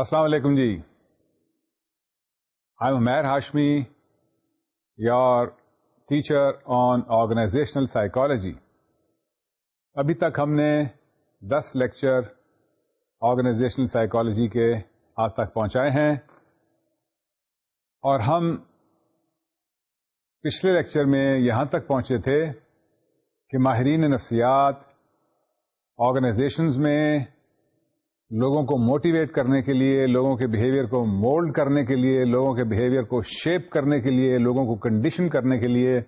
السلام علیکم جی I am Umair Hashmi your teacher on organizational psychology ابھی تک ہم نے دس لیکچر آرگنائزیشنل سائیکالوجی کے آج تک پہنچائے ہیں اور ہم پچھلے لیکچر میں یہاں تک پہنچے تھے کہ ماہرین نفسیات آرگنائزیشنز میں لوگوں کو موٹیویٹ کرنے کے لیے لوگوں کے بہیویئر کو مولڈ کرنے کے لیے لوگوں کے بیہیویئر کو شیپ کرنے کے لیے لوگوں کو کنڈیشن کرنے کے لیے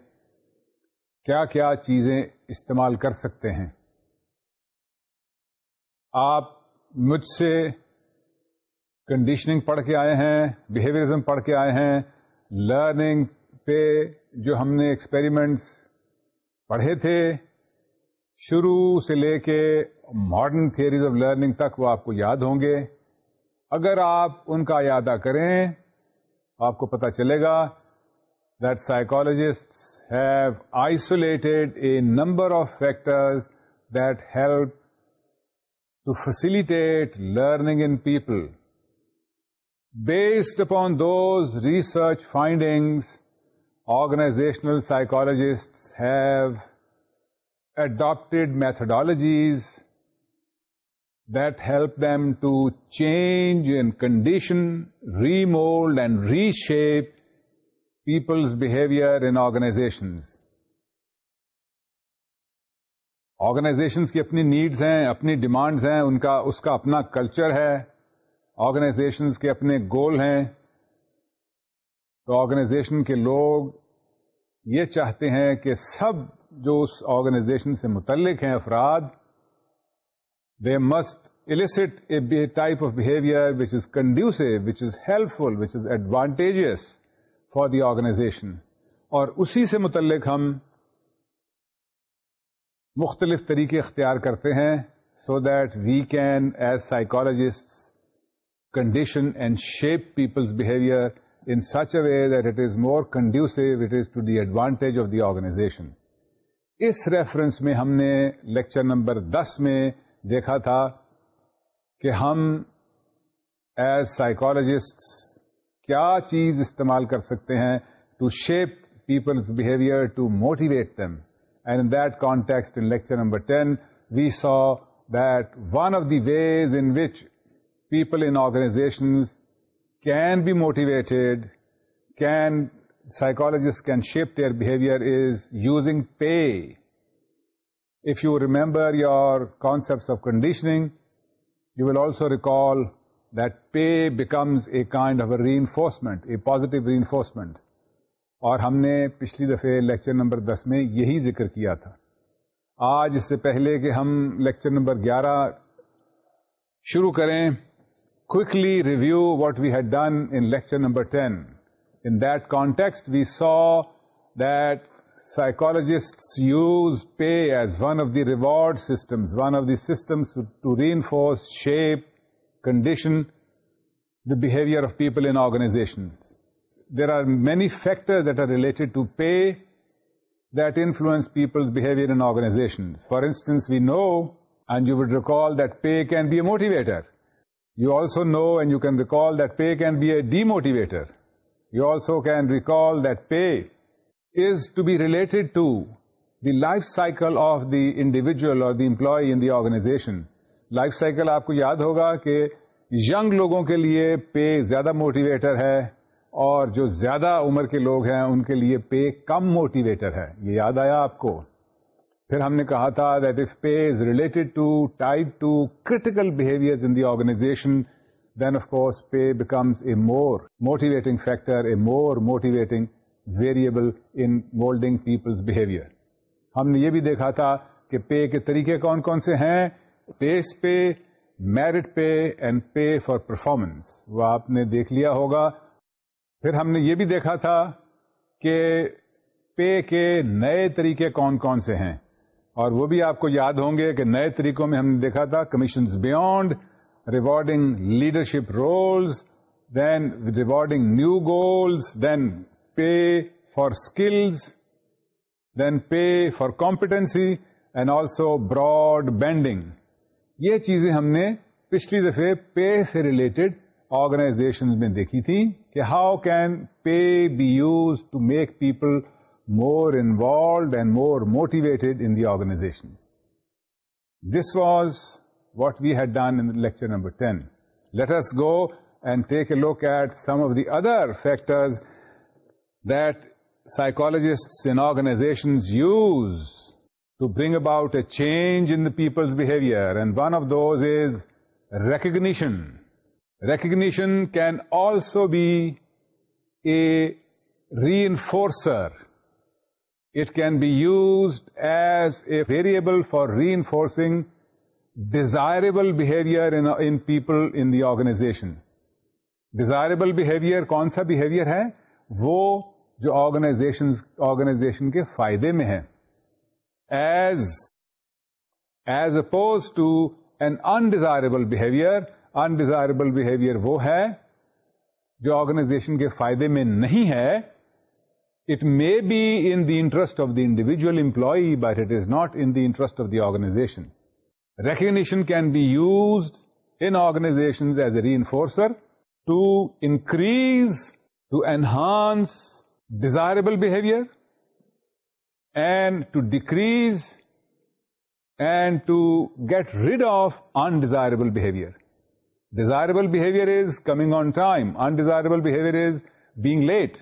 کیا کیا چیزیں استعمال کر سکتے ہیں آپ مجھ سے کنڈیشننگ پڑھ کے آئے ہیں بہیویئرزم پڑھ کے آئے ہیں لرننگ پہ جو ہم نے ایکسپیریمنٹس پڑھے تھے شروع سے لے کے ماڈرن تھیوریز آف لرننگ تک وہ آپ کو یاد ہوں گے اگر آپ ان کا یادہ کریں آپ کو پتا چلے گا that psychologists have isolated a number of factors that help to facilitate learning in people. Based upon those research findings, organizational psychologists have adopted methodologies that help them to change and condition, remold and reshape people's behavior in organizations. Organizations کی اپنی needs ہیں اپنی demands ہیں ان کا اس کا اپنا culture ہے organisations کے اپنے گول ہیں تو آرگنائزیشن کے لوگ یہ چاہتے ہیں کہ سب جو اس آرگنائزیشن سے متعلق ہیں افراد they must elicit a type of behaviour which is conducive which is helpful which is advantageous for the organization اور اسی سے متعلق ہم مختلف طریقے اختیار کرتے ہیں so that we can as psychologist condition and shape people's behaviour in such a way that it is more conducive it is to the advantage of the organization اس ریفرنس میں ہم نے لیکچر نمبر دس میں دیکھا تھا کہ ہم ایز سائیکالوجسٹ کیا چیز استعمال کر سکتے ہیں to shape people's behaviour to motivate them and in that context in lecture number ten we saw that one of the ways in which people in organization can be motivated can psychologists can shape their behaviour is using pay If you remember your concept of conditioning you will also recall that pay becomes a kind of a ری a a reinforcement. ری اور ہم نے پچھلی دفعہ lecture number دس میں یہی ذکر کیا تھا آج اس سے پہلے کہ ہم لیکچر نمبر گیارہ شروع کریں quickly review what we had done in lecture number ten In that context, we saw that psychologists use pay as one of the reward systems, one of the systems to reinforce, shape, condition the behavior of people in organizations. There are many factors that are related to pay that influence people's behavior in organizations. For instance, we know, and you would recall, that pay can be a motivator. You also know and you can recall that pay can be a demotivator. You also can recall that pay is to be related to the life cycle of the individual اور the employee in the organization life cycle آپ کو یاد ہوگا کہ یگ لوگوں کے لیے پے زیادہ موٹیویٹر ہے اور جو زیادہ عمر کے لوگ ہیں ان کے لیے پے کم موٹیویٹر ہے یہ یاد آیا آپ کو پھر ہم نے کہا تھا that if pay is related to type to critical behaviour in the organization then of course pay becomes a more motivating factor a more motivating variable in moulding people's behaviour ہم نے یہ بھی دیکھا تھا کہ پے کے طریقے کون کون سے ہیں piece pay merit pay and pay for performance وہ آپ نے دیکھ لیا ہوگا پھر ہم نے یہ بھی دیکھا تھا کہ پے کے نئے طریقے کون کون سے ہیں اور وہ بھی آپ کو یاد ہوں گے کہ نئے طریقوں میں ہم نے دیکھا تھا commissions beyond rewarding leadership roles then regarding new goals then pay for skills then pay for competency and also broad banding یہ چیزیں ہم نے پچھلی دفعہ پے سے ریلیٹڈ آرگنائزیشن میں دیکھی تھی کہ how can pay be use to make people more involved and more motivated in the organization this was what we had done in lecture number 10. Let us go and take a look at some of the other factors that psychologists in organizations use to bring about a change in the people's behavior, and one of those is recognition. Recognition can also be a reinforcer. It can be used as a variable for reinforcing desirable behaviour in people in the organization desirable behaviour کون سا behaviour ہے وہ جو organization organization کے فائدے میں ہے as as opposed to an undesirable behaviour undesirable behaviour وہ ہے جو آرگنائزیشن کے فائدے میں نہیں ہے it may be in the interest of the individual employee but it is not in the interest of the organization Recognition can be used in organizations as a reinforcer to increase, to enhance desirable behavior, and to decrease and to get rid of undesirable behavior. Desirable behavior is coming on time. Undesirable behavior is being late.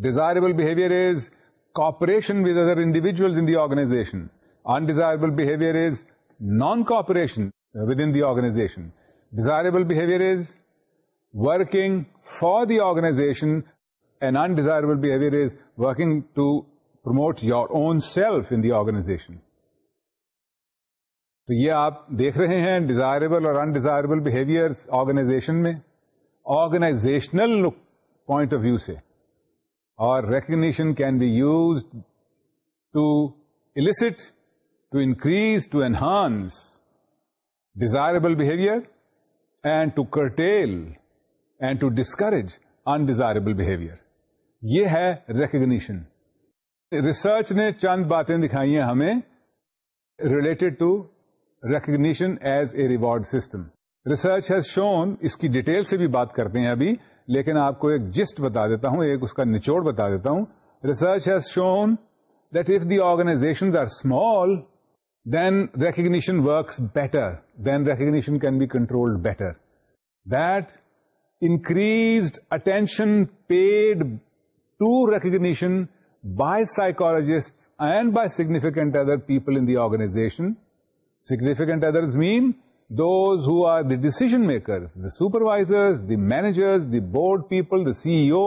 Desirable behavior is cooperation with other individuals in the organization. undesirable behavior is non-cooperation within the organization. Desirable behavior is working for the organization and undesirable behavior is working to promote your own self in the organization. تو یہ آپ دیکھ رہے ہیں desirable اور undesirable behaviour organization میں organizational point of view سے اور recognition can be use to elicit to increase to enhance desirable behaviour and to curtail and to discourage undesirable behaviour یہ ہے ریکگنیشن ریسرچ نے چند باتیں دکھائی ہیں ہمیں related to recognition as a reward system research has shown اس کی ڈیٹیل سے بھی بات کرتے ہیں ابھی لیکن آپ کو ایک جسٹ بتا دیتا ہوں ایک اس کا نچوڑ بتا دیتا ہوں research has shown that if the organization are small then reactions better then recognition can be controlled better decrease attention paid to recognition by psychologist and by significant other people organization significant others mean those who are the decision maker supervisor the manager the board people the C E O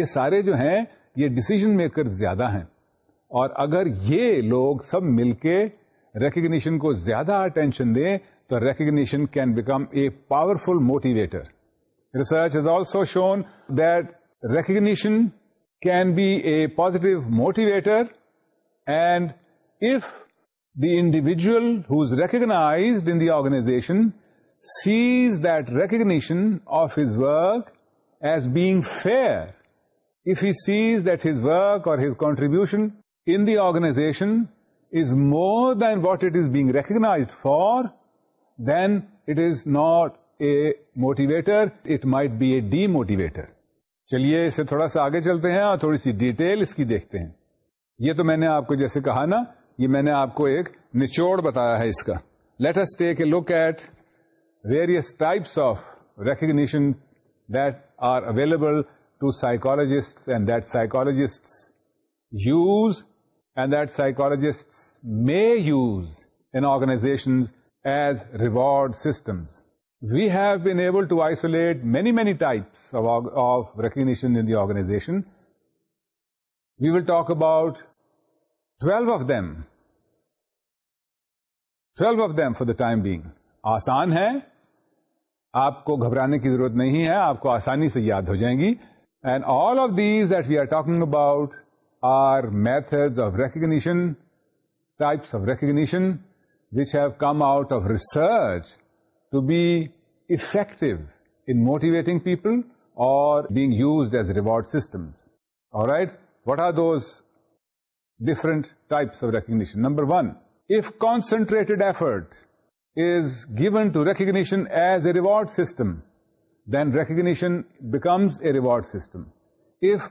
یہ سارے جو ہیں یہ ڈیسیژ maker زیادہ ہیں اور اگر یہ لوگ سب مل کے ریکگنیشن کو زیادہ اٹینشن دیں تو recognition can become a powerful motivator research is also shown that recognition can be a positive motivator and if the individual who recognized in the organization sees that recognition of his work as bag fair if he sees that his work contribution in the organization is more than what it is being recognized for, then it is not a motivator, it might be a demotivator. چلیے اسے تھوڑا سا آگے چلتے ہیں اور تھوڑی سی detail اس کی دیکھتے ہیں یہ تو میں نے آپ کو جیسے کہا نا یہ میں نے آپ کو ایک نچوڑ بتایا ہے اس کا let us take a look at various types of recognition that are available to psychologist and that psychologist use just may use in organization as reward system we have been able to isolate many many types of recognition the آرگنا talk about twelve of them twelve of them for the time being آسان ہے آپ کو گھبرانے کی ضرورت نہیں ہے آپ کو آسانی سے یاد ہو جائیں گی and all of these that we are talking about are methods of recognition, types of recognition, which have come out of research to be effective in motivating people or being used as reward systems. All right? What are those different types of recognition? Number one, if concentrated effort is given to recognition as a reward system, then recognition becomes a reward system. If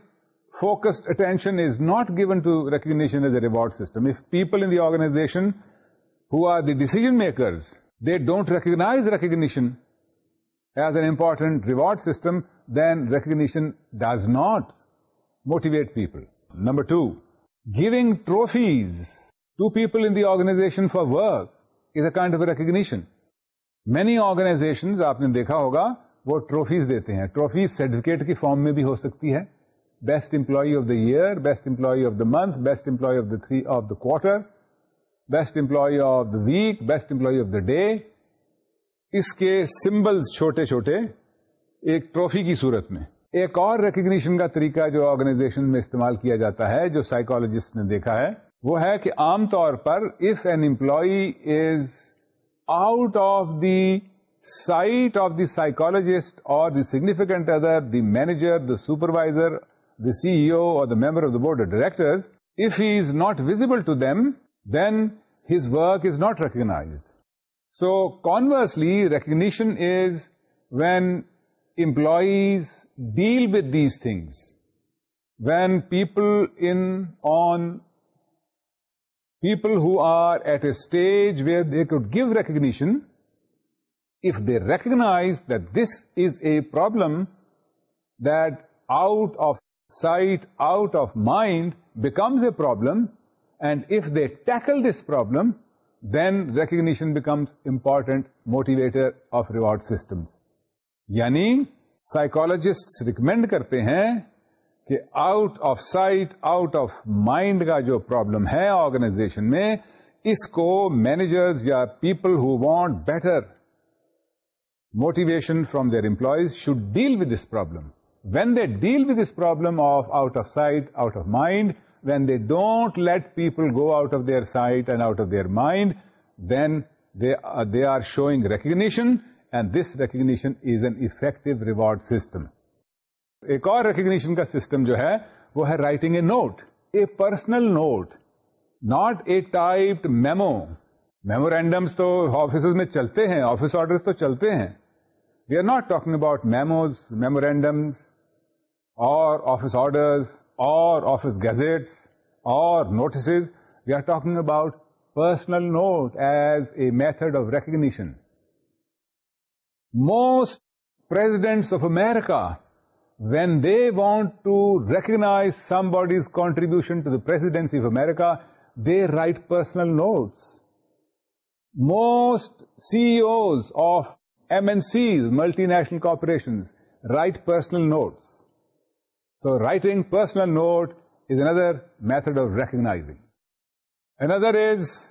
focus attention is not given to recognition as a reward system of people organization who are the decision maker they don't recognize recognition as a important reward system then recognition does not motivate people number two giving trophies to people in the organization for work is a kind of recognition many organization آپ نے دیکھا ہوگا وہ trophies دیتے ہیں trophies certificate کے form میں بھی ہو سکتی ہے best employee of the year best employee of the month best employee of the three of the quarter best employee of the week best employee of the day اس کے symbols چھوٹے چھوٹے ایک ٹرافی کی صورت میں ایک اور ریکگنیشن کا طریقہ جو آرگنائزیشن میں استعمال کیا جاتا ہے جو سائکالوجیسٹ نے دیکھا ہے وہ ہے کہ عام طور پر if an employee is out of the sight of the psychologist or the significant other the manager the supervisor the CEO or the member of the board of directors, if he is not visible to them, then his work is not recognized. So conversely, recognition is when employees deal with these things, when people who are at a stage where they could give recognition, if they recognize that this is a problem that out of sight out of mind becomes a problem and if they tackle this problem then recognition becomes important motivator of reward system یعنی سائیکولوج recommend کرتے ہیں کہ out of sight out of mind کا جو problem ہے organization میں اس کو مینیجرز یا people who want better motivation from their employees should deal with this problem when they deal with this problem of out of sight out of mind when they don't let people go out of their sight and out of their mind then they they are showing recognition and this recognition is an effective reward system ایک اور recognition کا system جو ہے وہ ہے writing a note a personal note not a typed memo memorandums تو offices میں چلتے ہیں آفس آرڈر تو چلتے ہیں we are not talking about memos memorandums اور آفس آرڈرز اور آفس گیزٹس اور notices we are talking about personal note as a method of recognition most per of America when they want to recognise somebody's contribution to the داسڈینٹس of America they write personal notes most C Os of M N Cs multinational corporations write personal notes So writing personal note is another method of recognizing. Another is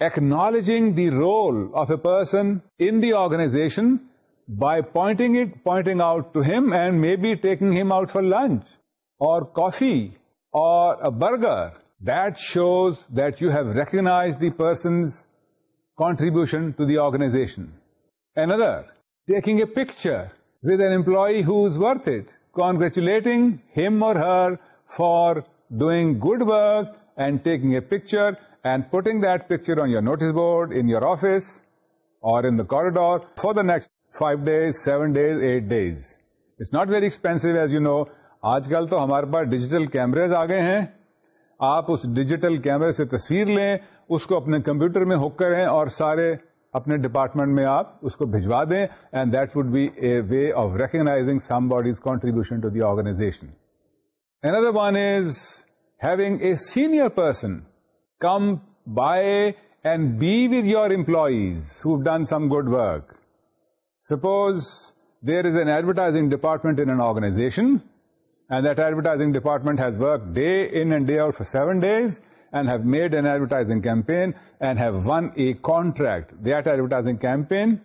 acknowledging the role of a person in the organization by pointing out to him and maybe taking him out for lunch or coffee or a burger. That shows that you have recognized the person's contribution to the organization. Another, taking a picture with an employee who's worth it congratulating for doing good work and taking a picture and putting notice board in your office or in the corridor for the next five days seven days eight days it's not very expensive as you know آج کل تو ہمارے پاس digital کیمرے آ گئے ہیں آپ اس digital کیمرے سے تصویر لیں اس کو اپنے کمپیوٹر میں ہو کریں اور سارے اپنے ڈپارٹمنٹ میں آپ اس کو بھجوا دیں and that would be a way of recognize somebody's contribution to the organization another one is having a senior person come by and be with your employees who done some good work suppose there is an advertising department organization and that advertising department has work day in and day out for seven days and have made an advertising campaign and have won a contract. That advertising campaign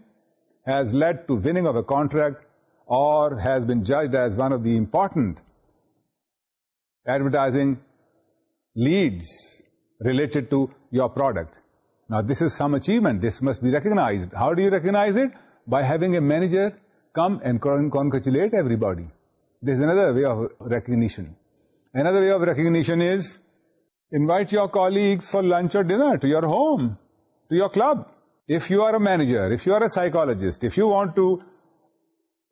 has led to winning of a contract or has been judged as one of the important advertising leads related to your product. Now, this is some achievement. This must be recognized. How do you recognize it? By having a manager come and congratulate everybody. There's another way of recognition. Another way of recognition is Invite your colleagues for lunch or dinner to your home, to your club. If you are a manager, if you are a psychologist, if you want to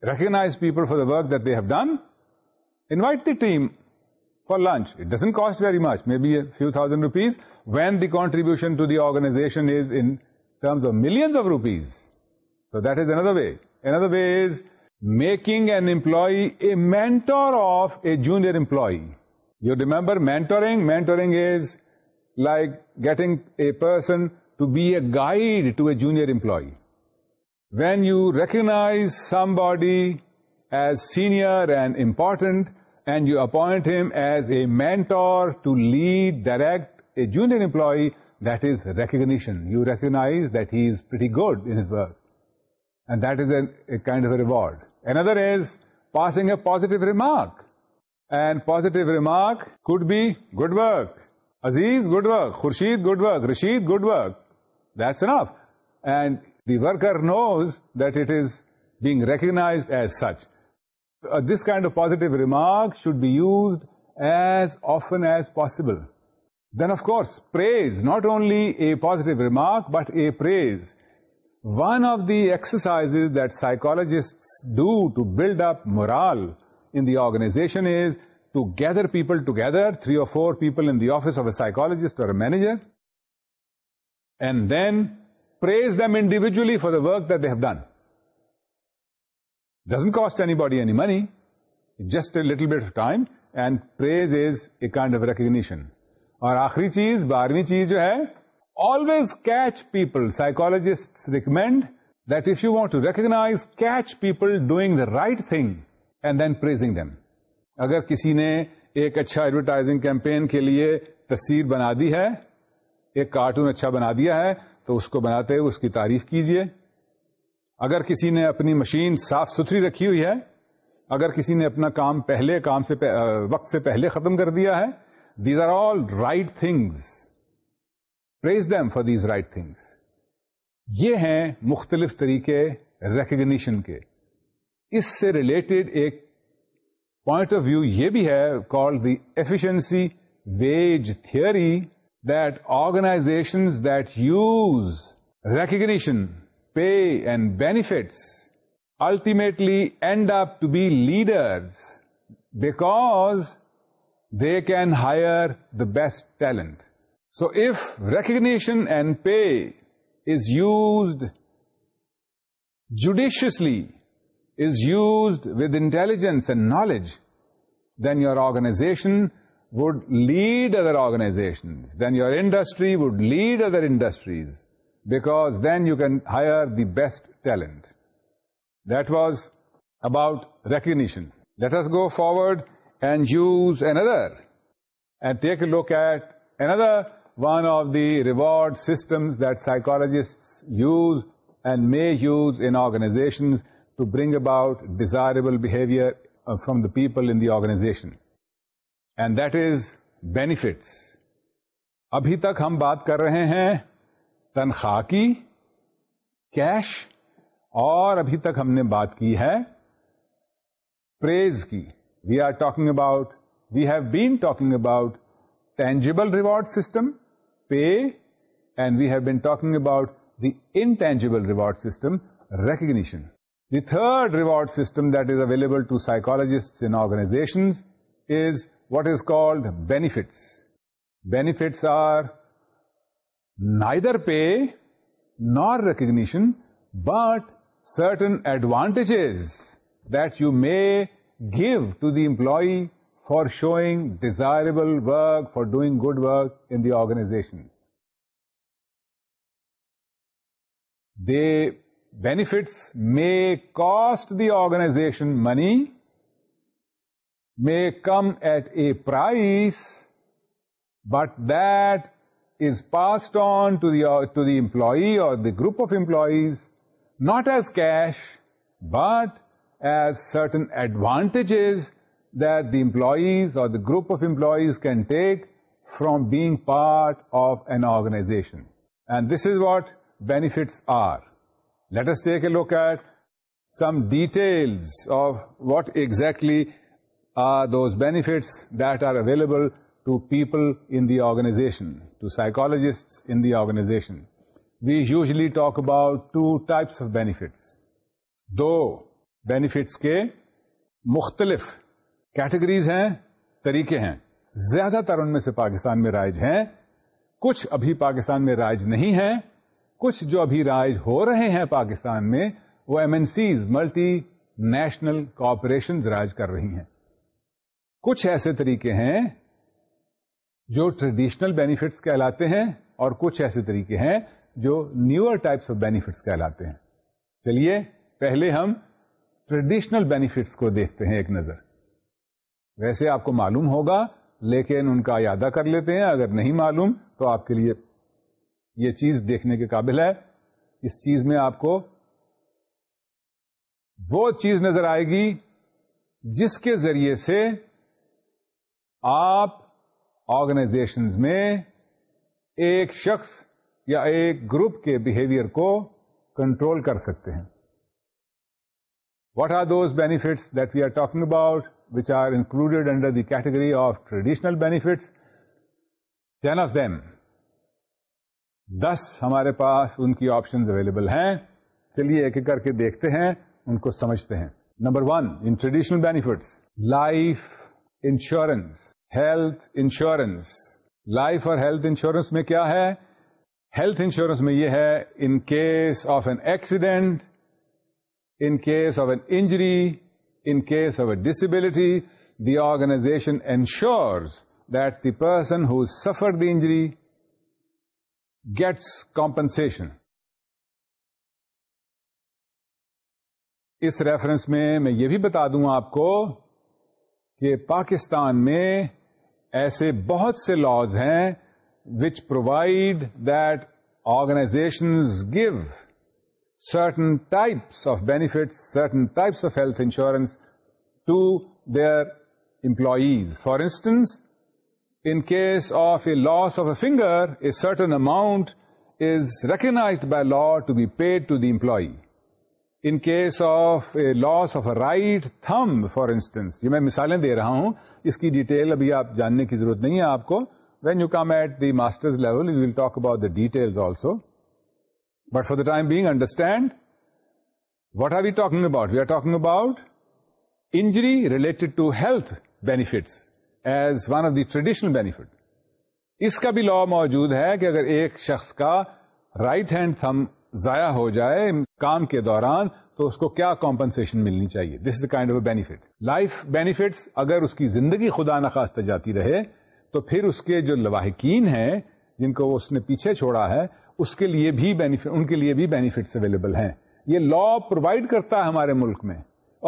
recognize people for the work that they have done, invite the team for lunch. It doesn't cost very much, maybe a few thousand rupees, when the contribution to the organization is in terms of millions of rupees. So that is another way. Another way is making an employee a mentor of a junior employee. You remember mentoring? Mentoring is like getting a person to be a guide to a junior employee. When you recognize somebody as senior and important, and you appoint him as a mentor to lead, direct a junior employee, that is recognition. You recognize that he is pretty good in his work. And that is a kind of a reward. Another is passing a positive remark. And positive remark could be good work. Aziz, good work. Khurshid, good work. Rashid, good work. That's enough. And the worker knows that it is being recognized as such. Uh, this kind of positive remark should be used as often as possible. Then of course, praise, not only a positive remark, but a praise. One of the exercises that psychologists do to build up morale the organization is to gather people together three or four people in the office of a psychologist or manager and then publicly for a work that they have done doesn't cost anybody any money just little bit time and پر kind of recognition اور آخری چیز بارہویں چیز جو ہے always catch people psychologist recommend that if you want to recognize catch people doing the right thing and then praising them اگر کسی نے ایک اچھا ایڈورٹائزنگ کیمپین کے لیے تصویر بنا دی ہے ایک کارٹون اچھا بنا دیا ہے تو اس کو بناتے ہوئے اس کی تعریف کیجیے اگر کسی نے اپنی مشین صاف ستھری رکھی ہوئی ہے اگر کسی نے اپنا کام پہلے کام سے پہ, وقت سے پہلے ختم کر دیا ہے these are all right things praise them for these right things یہ ہیں مختلف طریقے ریکگنیشن کے اس سے ریلیٹڈ ایک پوائنٹ آف ویو یہ بھی ہے call the efficiency wage theory that organization that use recognition pay and benefits ultimately end up to be leader back they can hire the best talent so if recognition and pay is used judiciously is used with intelligence and knowledge, then your organization would lead other organizations. Then your industry would lead other industries, because then you can hire the best talent. That was about recognition. Let us go forward and use another and take a look at another one of the reward systems that psychologists use and may use in organizations, to bring about desirable behaviour from the people in the organization and that is benefits ابھی تک ہم بات کر رہے ہیں تنخواہ کی cash اور ابھی تک ہم نے بات کی ہے پریز کی we are talking about we have been talking about tangible reward system pay and we have been talking about the intangible reward system recognition The third reward system that is available to psychologists in organizations is what is called benefits. Benefits are neither pay nor recognition, but certain advantages that you may give to the employee for showing desirable work, for doing good work in the organization. They Benefits may cost the organization money, may come at a price, but that is passed on to the employee or the group of employees, not as cash, but as certain advantages that the employees or the group of employees can take from being part of an organization. And this is what benefits are. Let look at some details of what exactly are those benefits that are available to people in the organization to psychologist in the organization we usually talk about two types of benefits دو benefits کے مختلف categories ہیں طریقے ہیں زیادہ تر ان میں سے پاکستان میں رائج ہیں کچھ ابھی پاکستان میں رائج نہیں ہیں کچھ جو ابھی رائج ہو رہے ہیں پاکستان میں وہ M N Cs multinational corporation کچھ ایسے طریقے ہیں جو ٹریڈیشنل بینیفٹس کہلاتے ہیں اور کچھ ایسے طریقے ہیں جو نیور ٹائپس آف بینیفٹس کہلاتے ہیں چلیے پہلے ہم ٹریڈیشنل بینیفٹس کو دیکھتے ہیں ایک نظر ویسے آپ کو معلوم ہوگا لیکن ان کا ارادہ کر لیتے ہیں اگر نہیں معلوم تو آپ کے لیے یہ چیز دیکھنے کے قابل ہے اس چیز میں آپ کو وہ چیز نظر آئے گی جس کے ذریعے سے آپ آرگنائزیشن میں ایک شخص یا ایک گروپ کے بہیویئر کو کنٹرول کر سکتے ہیں what are those benefits that we are talking about which are included under the category of traditional ten of then this ہمارے پاس ان کی آپشن اویلیبل ہیں چلیے ایک ایک کر کے دیکھتے ہیں ان کو سمجھتے ہیں نمبر ون ان traditional benefits life insurance health insurance life اور ہیلتھ انشورنس میں کیا ہے ہیلتھ انشورنس میں یہ ہے in case of an accident in case of an injury in case of a disability the organization insures that the person who suffer the injury gets compensation اس reference میں میں یہ بھی بتا دوں آپ کو کہ پاکستان میں ایسے بہت سے لاز ہیں which provide that organizations give certain types of benefit certain types of health insurance to their employees for instance loss of a finger a certain amount is recognize by law to be paid to the employee in case of a loss of a right thumb for instance یہ میں مثالیں دے رہا ہوں اس کی detail ابھی آپ جاننے کی ضرورت نہیں ہے آپ کو when you come at the master you will talk about detail also but for the time being understand what are we talk about we are talking about injury related to health benefits as one of the traditional benefit اس کا بھی law موجود ہے کہ اگر ایک شخص کا رائٹ ہینڈ تھم ضائع ہو جائے کام کے دوران تو اس کو کیا کمپنسیشن ملنی چاہیے this is kind of a benefit life benefits اگر اس کی زندگی خدا نخواستہ جاتی رہے تو پھر اس کے جو لواحقین ہیں جن کو اس نے پیچھے چھوڑا ہے اس کے لیے بھی ان کے لیے بھی بینیفٹس اویلیبل ہیں یہ لا پرووائڈ کرتا ہے ہمارے ملک میں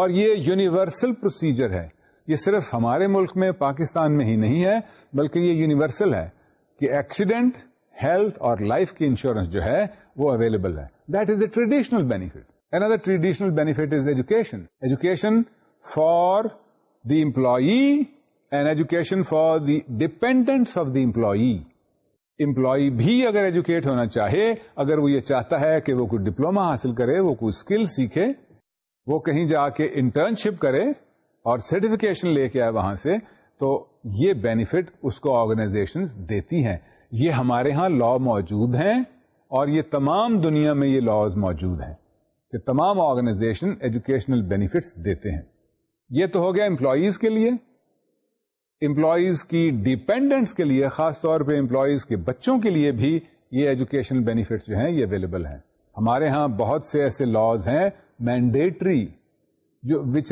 اور یہ یونیورسل پروسیجر ہے یہ صرف ہمارے ملک میں پاکستان میں ہی نہیں ہے بلکہ یہ یونیورسل ہے کہ ایکسیڈنٹ ہیلتھ اور لائف کی انشورنس جو ہے وہ اویلیبل ہے that is a traditional other traditional is education education for the employee and education for the dependent of the employee employee بھی اگر ایجوکیٹ ہونا چاہے اگر وہ یہ چاہتا ہے کہ وہ کوئی ڈپلوما حاصل کرے وہ کوئی اسکل سیکھے وہ کہیں جا کے انٹرنشپ کرے اور سرٹیفکیشن لے کے آئے وہاں سے تو یہ بینیفٹ اس کو آرگنائزیشن دیتی ہیں یہ ہمارے ہاں لا موجود ہیں اور یہ تمام دنیا میں یہ لاز موجود ہیں کہ تمام آرگنائزیشن ایجوکیشنل بینیفٹس دیتے ہیں یہ تو ہو گیا امپلائیز کے لیے امپلائیز کی ڈیپینڈنٹس کے لیے خاص طور پہ امپلائیز کے بچوں کے لیے بھی یہ ایجوکیشنل بینیفٹس جو ہیں یہ اویلیبل ہیں ہمارے ہاں بہت سے ایسے لاز ہیں mandatory which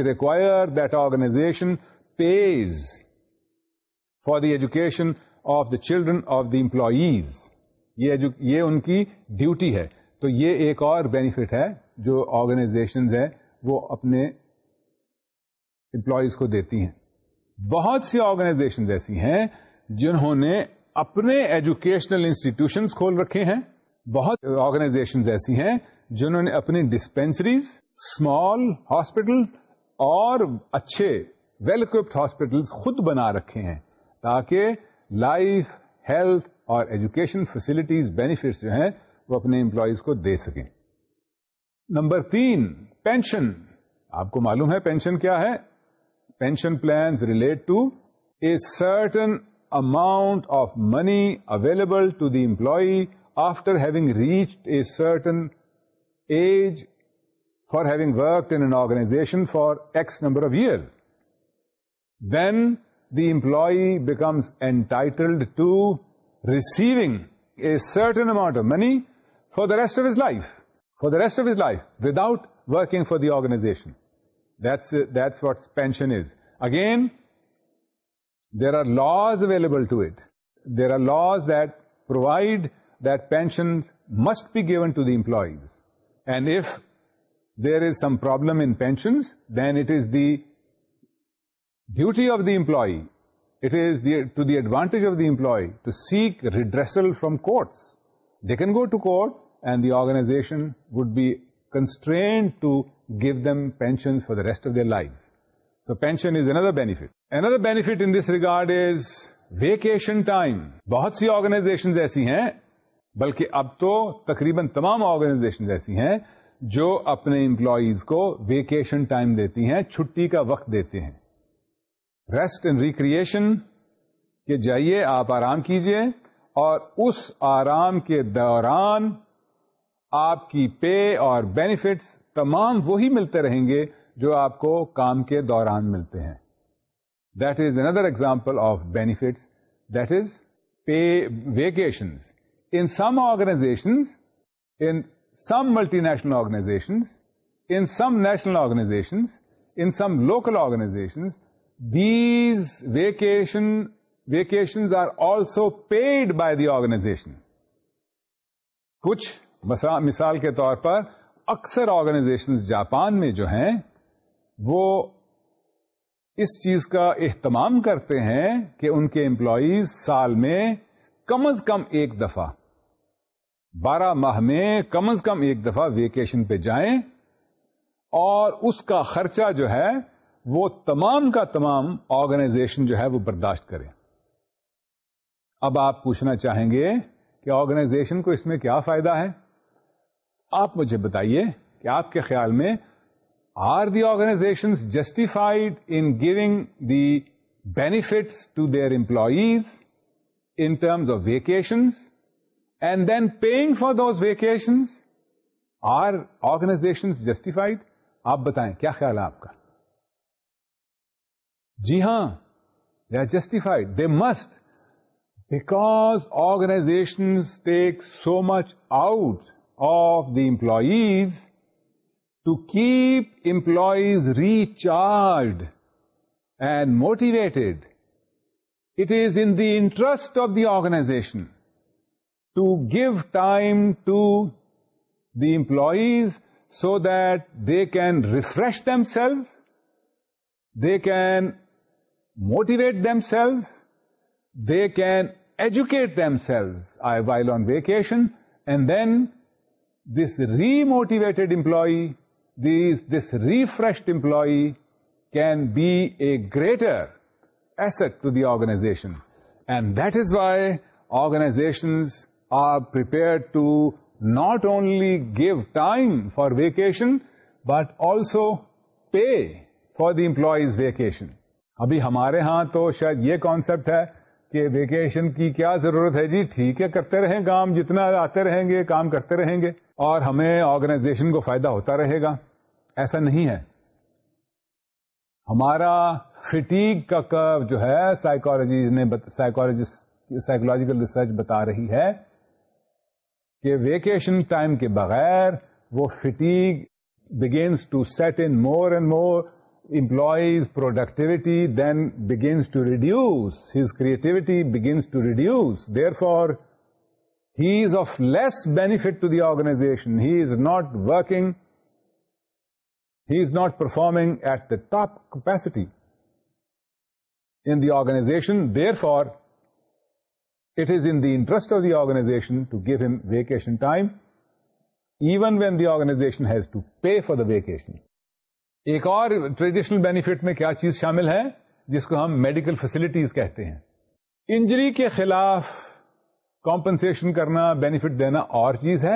that organization pays for the education of the children of the employees یہ ان کی ڈیوٹی ہے تو یہ ایک اور بینیفٹ ہے جو آرگنائزیشن وہ اپنے امپلائیز کو دیتی ہیں بہت سی آرگنائزیشن ایسی ہیں جنہوں نے اپنے ایجوکیشنل انسٹیٹیوشنز کھول رکھے ہیں بہت آرگنائزیشن ایسی ہیں جنہوں نے اپنی ڈسپینسریز اسمال ہاسپٹل اور اچھے ویل اکوپڈ ہاسپٹل خود بنا رکھے ہیں تاکہ لائف ہیلتھ اور ایجوکیشن فیسلٹیز بینیفٹس جو ہیں وہ اپنے امپلائیز کو دے سکیں نمبر تین پینشن آپ کو معلوم ہے پینشن کیا ہے pension plans relate to a certain amount of money available to the employee after having reached a certain age for having worked in an organization for X number of years, then the employee becomes entitled to receiving a certain amount of money for the rest of his life, without working for the organization. That's what pension is. Again, there are laws available to it. There are laws that provide that pensions must be given to the employees. And if there is some problem in pensions then it is the duty of the employee it is to the advantage of the employee to seek redressal from courts they can go to court and the organization would be constrained to give them pension for the rest of their life so pension is another benefit another benefit in this regard is vacation time بہت سی organization ایسی ہیں بلکہ اب تو تقریباً تمام organization ایسی ہیں جو اپنے امپلائیز کو ویکیشن ٹائم دیتی ہیں چھٹی کا وقت دیتے ہیں ریسٹ اینڈ ریکریشن کے جائیے آپ آرام کیجئے اور اس آرام کے دوران آپ کی پے اور بینیفٹس تمام وہی ملتے رہیں گے جو آپ کو کام کے دوران ملتے ہیں that is another example of benefits that is pay vacations in some organizations, in some multinational organizations, in some national organizations, in some local organizations, these vacation vacations are also paid by the organization. کچھ مثال کے طور پر اکثر organizations Japan میں جو ہیں وہ اس چیز کا اہتمام کرتے ہیں کہ ان کے امپلائیز سال میں کم از کم ایک دفعہ بارہ ماہ میں کم از کم ایک دفعہ ویکیشن پہ جائیں اور اس کا خرچہ جو ہے وہ تمام کا تمام آرگنائزیشن جو ہے وہ برداشت کریں اب آپ پوچھنا چاہیں گے کہ آرگنائزیشن کو اس میں کیا فائدہ ہے آپ مجھے بتائیے کہ آپ کے خیال میں are the organization justified in giving the benefits to their employees in terms of vacations and then paying for these vacations are organization justified آپ بتائیں کیا خیال ہے آپ کا جی ہاں they are justified they must because organizations take so much out of the employees to keep employees recharged and motivated it is interest of the organization to give time to the employees so that they can refresh themselves, they can motivate themselves, they can educate themselves while on vacation, and then this re-motivated employee, this refreshed employee can be a greater asset to the organization. And that is why organizations per to not only give time for vacation but also pay for the employees vacation ابھی ہمارے ہاں تو شاید یہ concept ہے کہ vacation کی کیا ضرورت ہے جی ٹھیک ہے کرتے رہیں کام جتنا آتے رہیں گے کام کرتے رہیں گے اور ہمیں آرگنائزیشن کو فائدہ ہوتا رہے گا ایسا نہیں ہے ہمارا فٹیک کا کرو جو ہے سائیکولوجی نے سائیکولوجیس سائیکولوجیکل ریسرچ بتا رہی ہے کہ ویکیشن ٹائم کے بغیر وہ fatigue begins to set in more and more employees productivity then begins to reduce his creativity begins to reduce therefore he is of less benefit to the organization he is not working he is not performing at the top capacity in the organization therefore interest of the organization to give vacation time even when the organization has to pay for the vacation ایک اور traditional benefit میں کیا چیز شامل ہے جس کو ہم میڈیکل فیسلٹیز کہتے ہیں انجری کے خلاف کمپنسن کرنا بینیفٹ دینا اور چیز ہے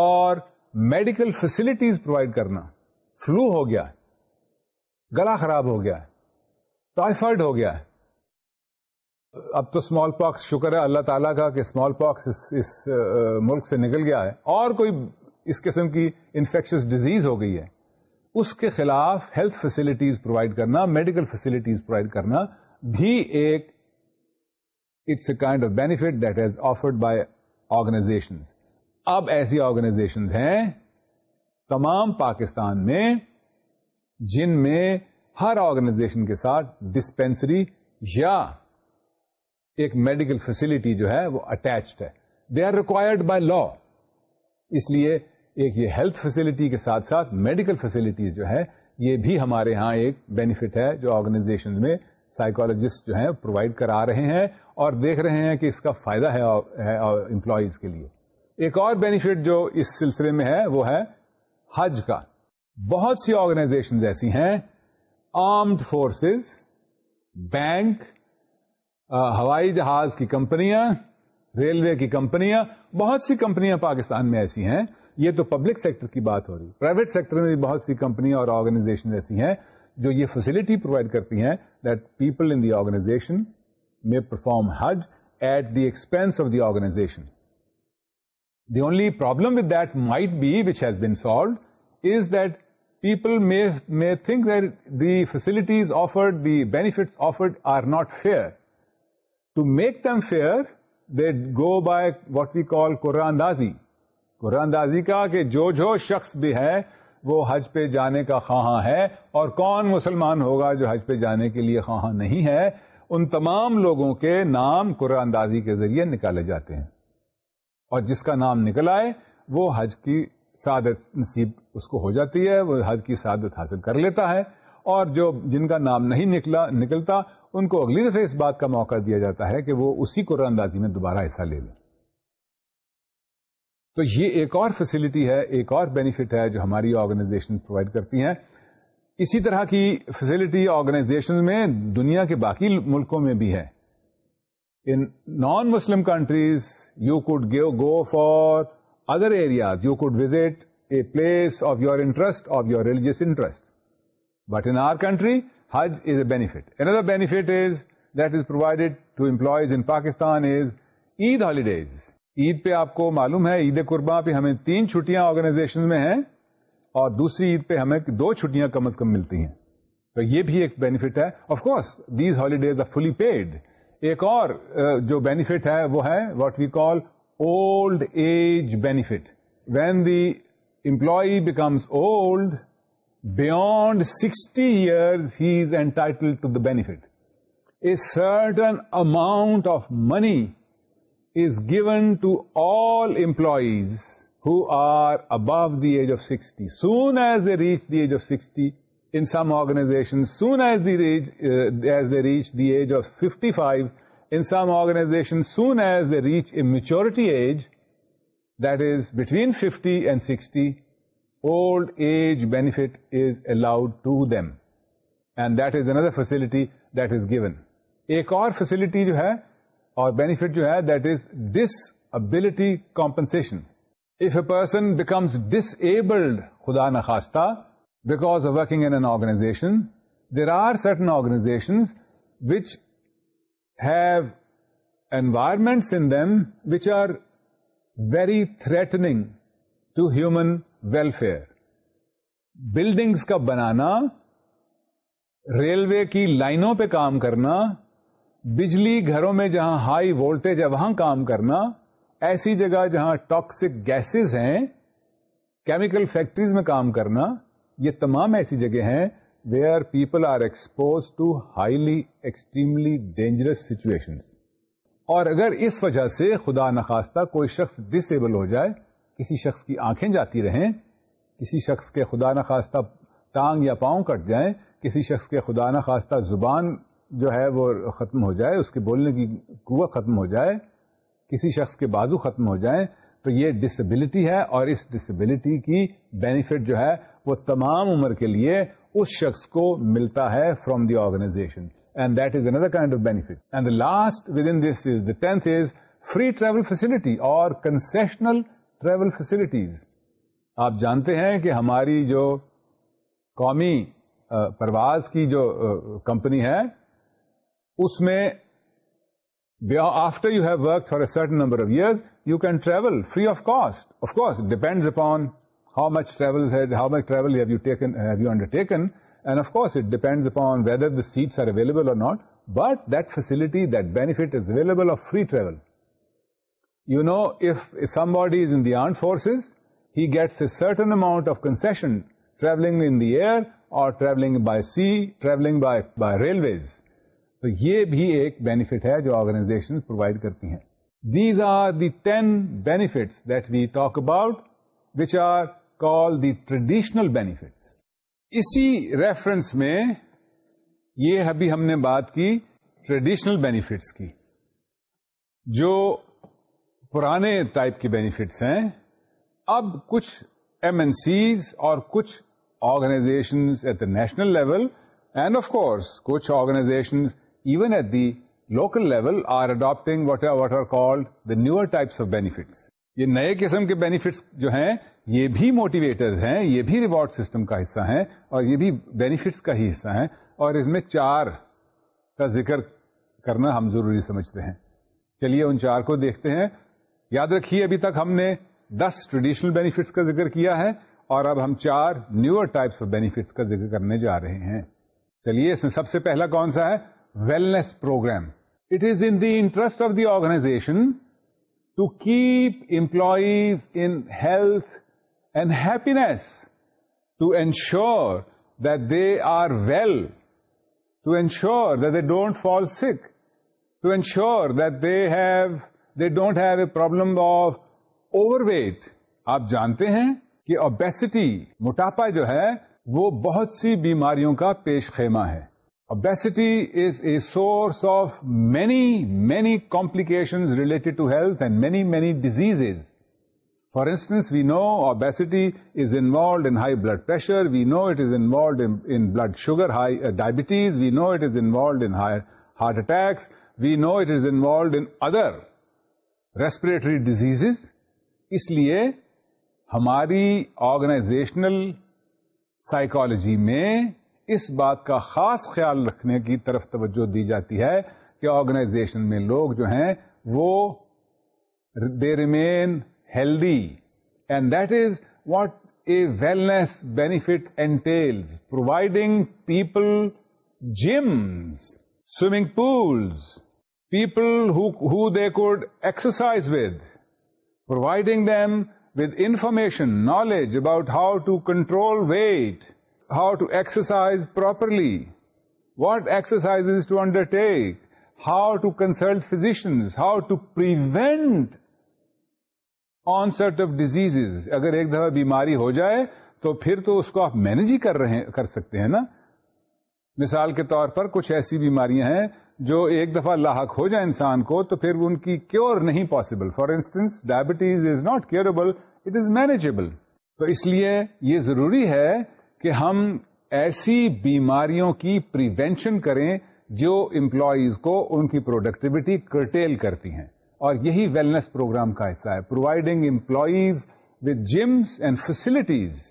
اور میڈیکل فیسلٹیز پرووائڈ کرنا فلو ہو گیا گلا خراب ہو گیا ٹائیفائڈ ہو گیا اب تو اسمال پاکس شکر ہے اللہ تعالیٰ کا کہ اسمال پاکس اس, اس ملک سے نکل گیا ہے اور کوئی اس قسم کی انفیکش ڈیزیز ہو گئی ہے اس کے خلاف ہیلتھ فیسلٹیز پرووائڈ کرنا میڈیکل فیسلٹیز پرووائڈ کرنا بھی ایک it's a kind of benefit that has offered by organization اب ایسی آرگنائزیشن ہیں تمام پاکستان میں جن میں ہر آرگنائزیشن کے ساتھ ڈسپینسری یا ایک میڈیکل فیسلٹی جو ہے وہ اٹیچڈ ہے they are required by law اس لیے ایک یہ ہیلتھ فیسلٹی کے ساتھ ساتھ میڈیکل فیسلٹیز جو ہے یہ بھی ہمارے ہاں ایک بینیفٹ ہے جو آرگنائزیشن میں سائیکولوجسٹ جو ہیں پرووائڈ کرا رہے ہیں اور دیکھ رہے ہیں کہ اس کا فائدہ ہے امپلائیز کے لیے ایک اور بینیفٹ جو اس سلسلے میں ہے وہ ہے حج کا بہت سی آرگنائزیشن ایسی ہیں آرمڈ فورسز بینک ہوائی جہاز کی کمپنیاں ریلوے کی کمپنیاں بہت سی کمپنیاں پاکستان میں ایسی ہیں یہ تو پبلک سیکٹر کی بات ہو رہی پرائیویٹ سیکٹر میں بھی بہت سی کمپنیاں اور آرگنائزیشن ایسی ہیں جو یہ فیسلٹی پرووائڈ کرتی ہیں that people in the organization میں perform Hajj at the expense of the organization the only problem with that might be which has been solved is that people think that the facilities offered the بیف offered are not fair to make fair قرآن کا کہ جو شخص بھی ہے وہ حج پہ جانے کا خواہاں ہے اور کون مسلمان ہوگا جو حج پہ جانے کے لیے خواہاں نہیں ہے ان تمام لوگوں کے نام قرآن اندازی کے ذریعے نکالے جاتے ہیں اور جس کا نام نکل آئے وہ حج کی سعادت نصیب اس کو ہو جاتی ہے وہ حج کی سعادت حاصل کر لیتا ہے اور جو جن کا نام نہیں نکلا نکلتا ان کو اگلی دفعہ اس بات کا موقع دیا جاتا ہے کہ وہ اسی قرآن اندازی میں دوبارہ حصہ لے لیں تو یہ ایک اور فیسلٹی ہے ایک اور بینیفٹ ہے جو ہماری آرگنائزیشن پرووائڈ کرتی ہیں اسی طرح کی فیسلٹی آرگنائزیشن میں دنیا کے باقی ملکوں میں بھی ہے in non Muslim countries you could give go for other areas you could visit a place of your interest of your religious interest but in our country Hajj is a benefit another benefit is that is provided to employees in Pakistan is Eid holidays Eid پہ آپ کو معلوم ہے عید قربا پہ ہمیں تین چھٹیاں آرگنائزیشن میں ہیں اور دوسری عید پہ ہمیں دو چھٹیاں کم از کم ملتی ہیں تو یہ بھی ایک بینیفٹ ہے of course these holidays are fully paid ایک اور جو بینیفٹ ہے وہ ہے what we call old age benefit when the employee becomes old Beyond 60 years, he is entitled to the benefit. A certain amount of money is given to all employees who are above the age of 60. Soon as they reach the age of 60, in some organizations, soon as uh, they reach the age of 55, in some organizations, soon as they reach a maturity age, that is between 50 and 60, old age benefit is allowed to them and that is another facility that is given ایک اور facility جو ہے اور benefit جو ہے that is disability compensation if a person becomes disabled خدا نخواستہ because working in in organization there are certain organizations them which are very threatening to human welfare buildings کا بنانا ریلوے کی لائنوں پہ کام کرنا بجلی گھروں میں جہاں ہائی وولٹیج ہے وہاں کام کرنا ایسی جگہ جہاں ٹاکسک گیسز ہیں کیمیکل فیکٹریز میں کام کرنا یہ تمام ایسی جگہ ہیں where people are expose to highly extremely dangerous situation اور اگر اس وجہ سے خدا نخواستہ کوئی شخص ڈس ایبل ہو جائے کسی شخص کی آنکھیں جاتی رہیں کسی شخص کے خدا نخواستہ ٹانگ یا پاؤں کٹ جائیں کسی شخص کے خدا نخواستہ زبان جو ہے وہ ختم ہو جائے اس کے بولنے کی قوت ختم ہو جائے کسی شخص کے بازو ختم ہو جائیں تو یہ ڈسبلٹی ہے اور اس ڈسبلٹی کی بینیفٹ جو ہے وہ تمام عمر کے لیے اس شخص کو ملتا ہے from the organization and that is another kind of benefit last with in this is the tenth is free travel facility اور کنسیشنل ٹریول فیسلٹیز آپ جانتے ہیں کہ ہماری جو قومی پرواز کی جو کمپنی ہے اس میں after you have work for a certain number of years you can travel free of cost of course depends upon how much travel how much traveler taken and of course it depends upon whether the seats are available or not but that facility that benefit is available of free travel you know if some bodies in the armed forces he gets a certain amount of concession travelling in the air or travelling by sea travelling railway تو یہ بھی ایک بیفٹ ہے جو organisation provide کرتی ہیں these are the ten benefits that we talk about which are call the traditional benefit اسی reference میں یہ ابھی ہم نے بات کی ٹریڈیشنل بیفٹس کی جو پرانے ٹائپ کے بینیفٹس ہیں اب کچھ ایم این سیز اور کچھ organization at the national level and of course کچھ organization even at the local level are adapting what are are the newer types of benefits یہ نئے قسم کے بینیفٹس جو ہیں یہ بھی موٹیویٹرز ہیں یہ بھی ریوارڈ سسٹم کا حصہ ہیں اور یہ بھی بینیفٹس کا ہی حصہ ہیں اور اس میں چار کا ذکر کرنا ہم ضروری سمجھتے ہیں چلیے ان چار کو دیکھتے ہیں یاد رکھیے ابھی تک ہم نے دس ٹریڈیشنل بینیفٹس کا ذکر کیا ہے اور اب ہم چار نیور ٹائپس آف بینیفٹس کا ذکر کرنے جا رہے ہیں چلیے اس میں سب سے پہلا کون سا ہے wellness program it is in the interest of the organization to keep employees in health and happiness to ensure that they are well to ensure that they don't fall sick to ensure that they have they don't have a problem of overweight آپ جانتے ہیں کہ obesity موٹاپا جو ہے وہ بہت سی بیماریوں کا پیش خیمہ ہے obesity is a source of many many complication related to health and many many disease for instance we know obesity is involved in high blood pressure we know it is involved in blood sugar high diabetes we know it is involved in a heart attack we know it is involved in other respiratory disease اس لیے ہماری organizational psychology میں اس بات کا خاص خیال رکھنے کی طرف توجہ دی جاتی ہے کہ آرگنائزیشن میں لوگ جو ہیں وہ they remain healthy and that is what a wellness benefit entails providing people gyms swimming pools people ہے could exercise with providing them with information knowledge about how to control weight how to exercise properly what exercise is to undertake how to consult physician how to prevent on سرٹ of disease اگر ایک دفعہ بیماری ہو جائے تو پھر تو اس کو آپ مینج ہی کر رہے کر سکتے ہیں نا مثال کے طور پر کچھ ایسی بیماریاں ہیں جو ایک دفعہ لاحق ہو جائے انسان کو تو پھر ان کی کیور نہیں possible for instance diabetes is not curable it is manageable تو اس لیے یہ ضروری ہے کہ ہم ایسی بیماریوں کی پریونشن کریں جو امپلائیز کو ان کی پروڈکٹیوٹی کرٹیل کرتی ہیں اور یہی ویلنس پروگرام کا حصہ ہے providing employees with gyms and facilities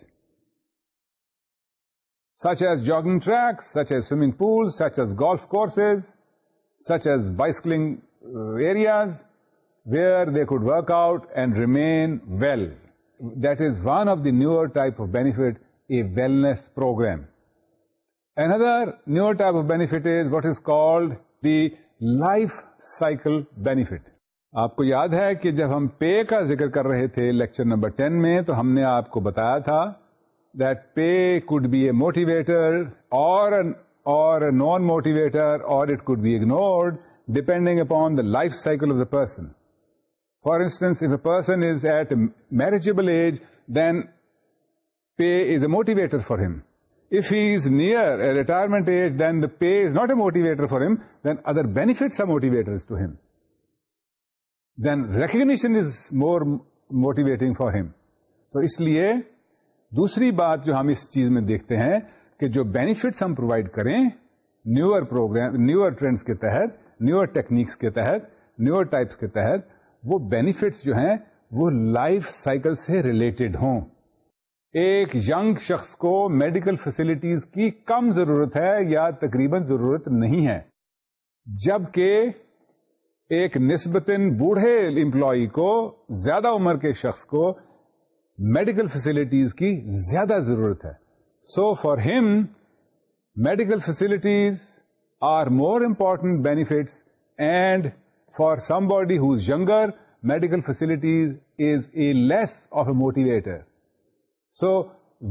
such as jogging tracks, such as swimming pool such as golf courses such as bicycling areas where they could work out and remain well. That is one of the newer type of benefit, a wellness program. Another newer type of benefit is what is called the life cycle benefit. آپ کو یاد ہے کہ جب ہم پے کا ذکر کر رہے تھے لیکچر نمبر 10 میں تو ہم نے آپ کو بتایا تھا that pay could be a motivator or an non motivator اور it could be ignored depending upon the life cycle of the person for instance a person is at میرے pay is a motivator for him if he is retirement age then the pay is not a motivator for him other benefits motivation is more motivating for him تو اس لیے دوسری بات جو ہم اس چیز میں دیکھتے ہیں کہ جو بینیفٹس ہم پرووائڈ کریں نیوئر پروگرام نیوئر ٹرینڈس کے تحت نیوئر ٹیکنیکس کے تحت نیوئر ٹائپس کے تحت وہ بینیفٹس جو ہیں وہ لائف سائیکل سے ریلیٹڈ ہوں ایک یگ شخص کو میڈیکل فیسلٹیز کی کم ضرورت ہے یا تقریباً ضرورت نہیں ہے جبکہ ایک نسبتاً بوڑھے امپلائی کو زیادہ عمر کے شخص کو میڈیکل فیسلٹیز کی زیادہ ضرورت ہے so for him medical facilities are more important benefits and for somebody his یگر medical facilities is a less of a motivator so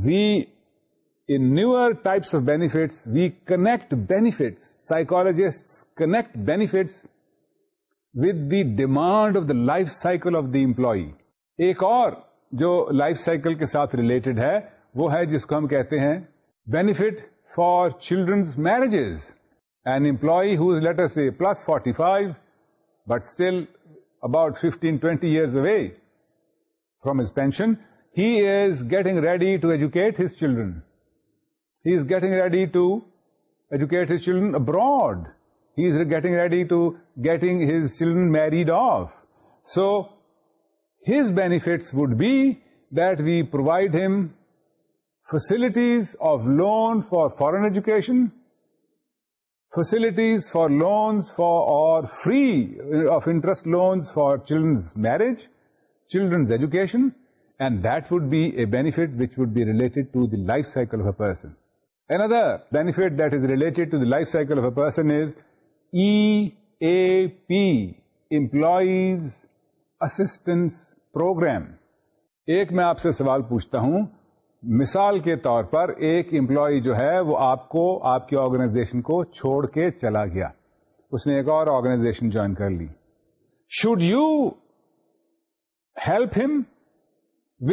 we in newer types of benefits we connect benefits psychologist connect benefits with the demand of the life cycle of the employee ایک اور جو life cycle کے ساتھ related ہے وہ ہے جس کو ہم کہتے ہیں benefit for children's marriages N employee whose later say plus forty five but still about fifteen twenty years away from his pension he is getting ready to educate his children he is getting ready to educate his children abroad he is getting ready to getting his children married of so his benefits would be that we provide him facilities of loan for foreign education facilities for loan for or free of interest loans for children's marriage children's education and that would be a benefit which would be related to the life cycle of a person another benefit this related cycle of a person is E A P employees assistance program ایک میں آپ سے سوال پوچھتا ہوں مثال کے طور پر ایک امپلائی جو ہے وہ آپ کو آپ کی آرگنائزیشن کو چھوڑ کے چلا گیا اس نے ایک اور آرگنائزیشن جوائن کر لی should you help him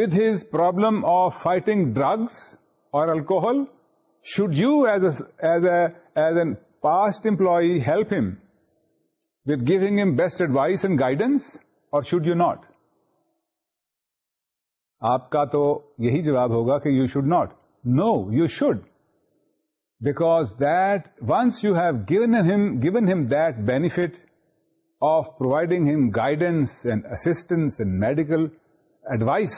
with his problem of fighting drugs اور alcohol should you as as a as an past employee help him with giving him best advice and guidance اور should you not آپ کا تو یہی جواب ہوگا کہ you should not no you should because that once you have given him given him that benefit of providing him guidance and assistance and medical advice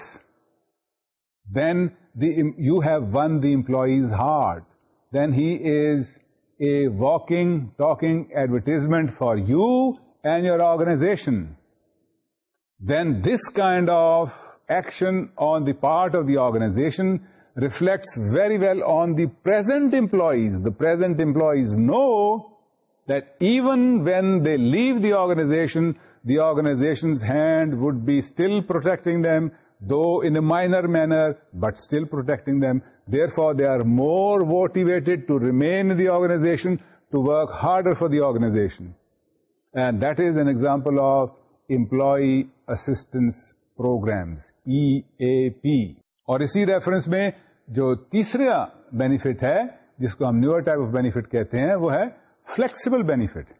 then the you have won the employees heart then he is a walking talking advertisement for you and your organization then this kind of action on the part of the organization reflects very well on the present employees. The present employees know that even when they leave the organization's hand would be still protecting them, though in a minor manner, but still protecting them. Therefore, they are more motivated to remain in the organization, to work harder for the organization. And that is an example of employee assistance programs. E A P اور اسی reference میں جو تیسرا benefit ہے جس کو ہم newer type of benefit کہتے ہیں وہ ہے flexible benefit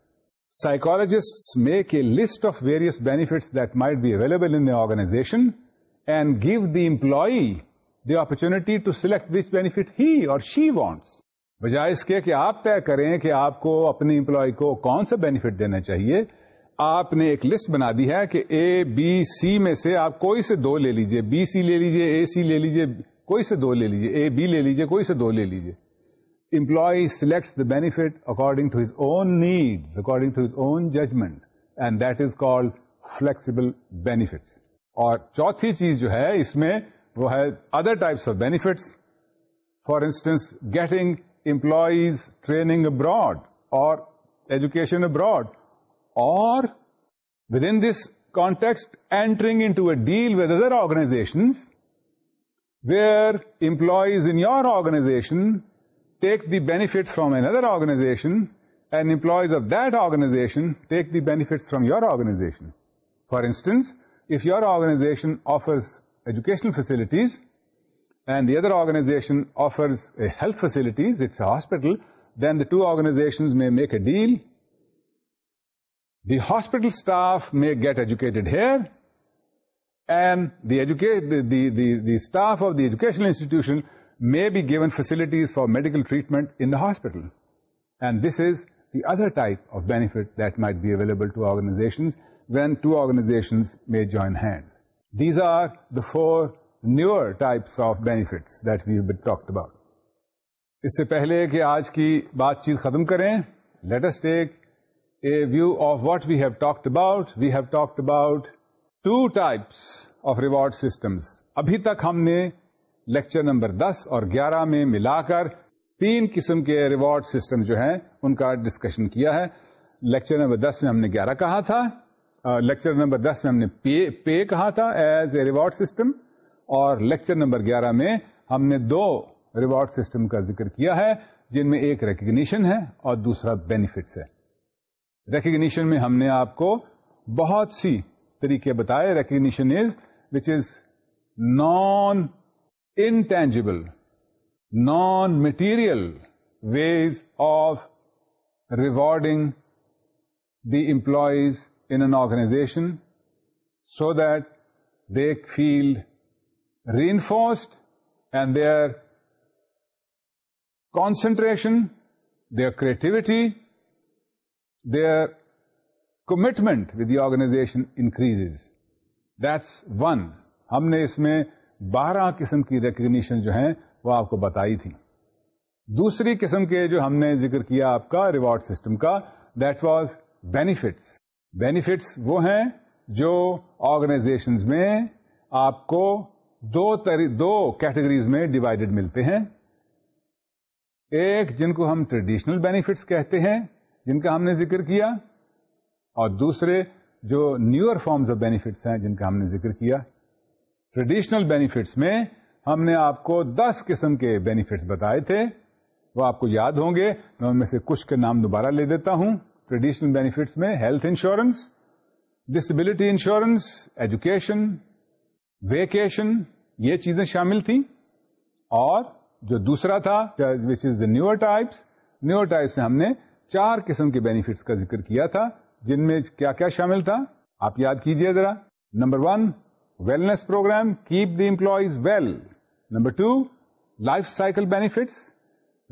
psychologist make a list of various benefits that might be available in organization and give the employee the opportunity to select which benefit he or she wants بجائے اس کے کہ آپ طے کریں کہ آپ کو اپنے امپلائی کو کون سا بینیفٹ دینا چاہیے آپ نے ایک لسٹ بنا دی ہے کہ اے بی سی میں سے آپ کوئی سے دو لے لیجئے بی سی لے لیجئے اے سی لے لیجئے کوئی سے دو لے لیجئے اے بی لے لیجئے کوئی سے دو لے لیجئے employee selects the benefit according to his own need according to his own judgement and that is called flexible benefits اور چوتھی چیز جو ہے اس میں وہ ہے other types of benefits for instance getting employees training abroad اور education abroad or within this context entering into a deal with other organizations where employees in your organization take the benefits from another organization and employees of that organization take the benefits from your organization. For instance, if your organization offers educational facilities and the other organization offers a health facilities, it's a hospital, then the two organizations may make a deal the hospital staff may get educated head and the educate of the education institution may be given facilities for medical treatment in hospital and this is the other type of benefit that may be available to organization when two organization may join hand these are the four newer types of benefits that we'd talk about اس سے پہلے کہ آج کی بات چیت ختم کریں let's take a view of what we have talked about we have talked about two types of reward systems ابھی تک ہم نے لیکچر نمبر دس اور گیارہ میں ملا کر تین قسم کے ریوارڈ سسٹم جو ہیں ان کا ڈسکشن کیا ہے لیکچر نمبر دس میں ہم نے گیارہ کہا تھا لیکچر نمبر دس میں ہم نے پے کہا تھا ایز اے ریوارڈ سسٹم اور لیکچر نمبر گیارہ میں ہم نے دو ریوارڈ سسٹم کا ذکر کیا ہے جن میں ایک ریکگنیشن ہے اور دوسرا بینیفٹس ہے ریکگنیشن میں ہم نے آپ کو بہت سی طریقے بتائے recognition is which is non intangible non material ways of rewarding the employees in an organization so that they feel reinforced and their concentration their creativity commitment with the organization increase that's one ہم نے اس میں بارہ قسم کی recognition جو ہیں وہ آپ کو بتائی تھی دوسری قسم کے جو ہم نے ذکر کیا آپ کا ریوارڈ سسٹم کا دیٹ واز بینیفٹس بینیفٹس وہ ہیں جو آرگنائزیشن میں آپ کو دو کیٹیگریز میں ڈیوائڈیڈ ملتے ہیں ایک جن کو ہم ٹریڈیشنل بینیفٹس کہتے ہیں جن کا ہم نے ذکر کیا اور دوسرے جو نیور فارمز آف بینیفٹس ہیں جن کا ہم نے ذکر کیا ٹریڈیشنل بینیفٹس میں ہم نے آپ کو دس قسم کے بینیفٹس بتائے تھے وہ آپ کو یاد ہوں گے میں ان میں سے کچھ کے نام دوبارہ لے دیتا ہوں ٹریڈیشنل بینیفٹس میں health insurance disability insurance education vacation یہ چیزیں شامل تھیں اور جو دوسرا تھا which is the newer types newer types میں ہم نے چار قسم کے بینیفٹس کا ذکر کیا تھا جن میں کیا کیا شامل تھا آپ یاد کیجئے ذرا number one wellness program keep the employees well number two life cycle benefits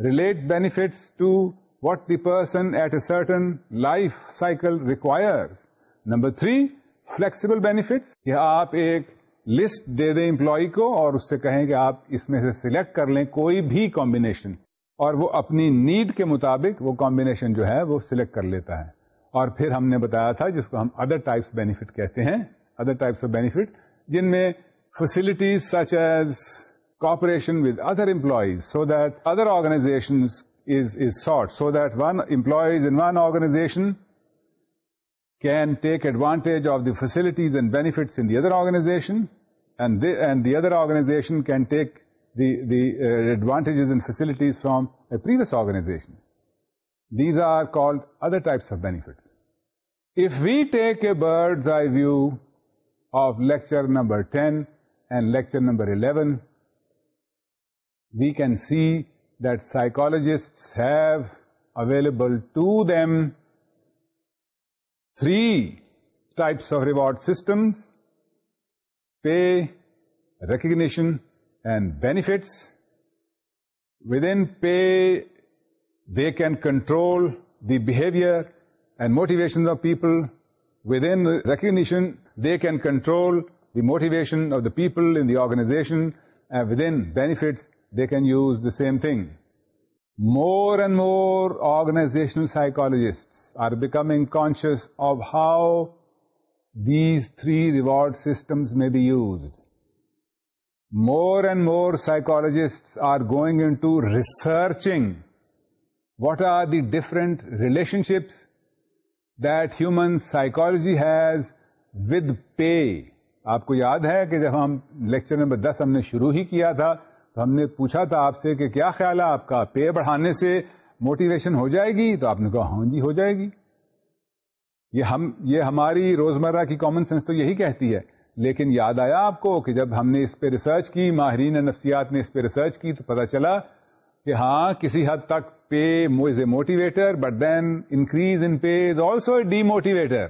relate benefits to what the person at a certain life cycle require number three flexible benefits کہ آپ ایک لسٹ دے دیں امپلائی کو اور اس سے کہیں کہ آپ اس میں سے سلیکٹ کر لیں کوئی بھی کمبینیشن اور وہ اپنی نیڈ کے مطابق وہ کمبینیشن جو ہے وہ سلیکٹ کر لیتا ہے اور پھر ہم نے بتایا تھا جس کو ہم ادر ٹائپس بینیفٹ کہتے ہیں ادر ٹائپس آف بینیفٹ جن میں facilities such as cooperation with other employees so that other organization is is sort so that one employees in one organization can take advantage of the facilities and benefit in the other organization and the other organization can take the uh, advantages and facilities from a previous organization. These are called other types of benefits. If we take a bird's eye view of lecture number 10 and lecture number 11, we can see that psychologists have available to them 3 types of reward systems: pay, recognition, and benefits. Within pay, they can control the behavior and motivations of people. Within recognition, they can control the motivation of the people in the organization. And within benefits, they can use the same thing. More and more organizational psychologists are becoming conscious of how these three reward systems may be used. More and more psychologists are going in to researching what are the different relationships that human with has with pay آپ کو یاد ہے کہ جب ہم lecture number دس ہم نے شروع ہی کیا تھا تو ہم نے پوچھا تھا آپ سے کہ کیا خیال ہے آپ کا پے بڑھانے سے موٹیویشن ہو جائے گی تو آپ نے کہا ہاں جی ہو جائے گی یہ ہم یہ ہماری روزمرہ کی کامن سینس تو یہی کہتی ہے لیکن یاد آیا آپ کو کہ جب ہم نے اس پہ ریسرچ کی ماہرین نفسیات نے اس پہ ریسرچ کی تو پتا چلا کہ ہاں کسی حد تک پے مو is a motivator but then increase in pay is also a demotivator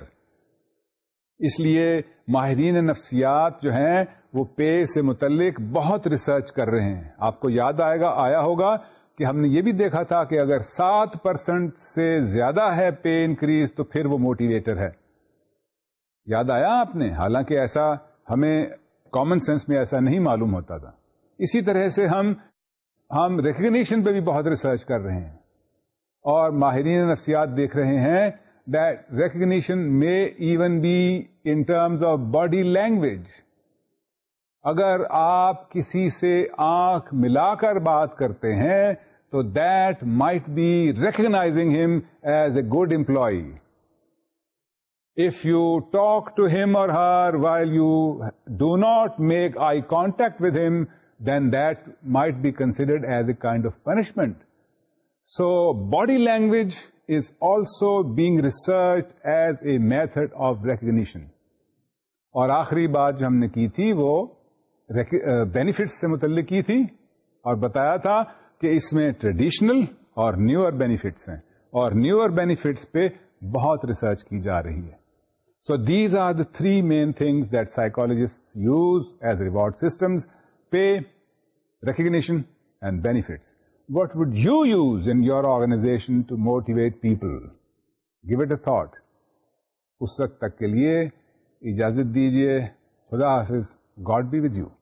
اس لیے ماہرین نفسیات جو ہیں وہ پے سے متعلق بہت ریسرچ کر رہے ہیں آپ کو یاد آئے گا آیا ہوگا کہ ہم نے یہ بھی دیکھا تھا کہ اگر سات پرسینٹ سے زیادہ ہے پے انکریز تو پھر وہ موٹیویٹر ہے یاد آیا آپ نے حالانکہ ایسا ہمیں کامن سینس میں ایسا نہیں معلوم ہوتا تھا اسی طرح سے ہم ہم ریکگنیشن پہ بھی بہت ریسرچ کر رہے ہیں اور ماہرین نفسیات دیکھ رہے ہیں دیٹ ریکگنیشن میں even be in terms of body language اگر آپ کسی سے آنکھ ملا کر بات کرتے ہیں تو دیٹ مائٹ بی ریکگنازنگ ہم as a good employee if you talk to him or her while you do not make eye contact with him, then that might be considered as a kind of punishment. So body language is also being researched as a method of recognition. اور آخری بات جو ہم نے کی تھی وہ benefits سے متعلق کی تھی اور بتایا تھا کہ اس میں ٹریڈیشنل اور نیور بینیفٹس ہیں اور نیور بینیفٹس پہ بہت ریسرچ کی جا رہی ہے so these are the three main things that psychologist use as reward systems pay recognition and benefits what would you use in your organization to motivate people give it a thought اس وقت تک کے لیے اجازت دیجیے خدا حافظ God be with you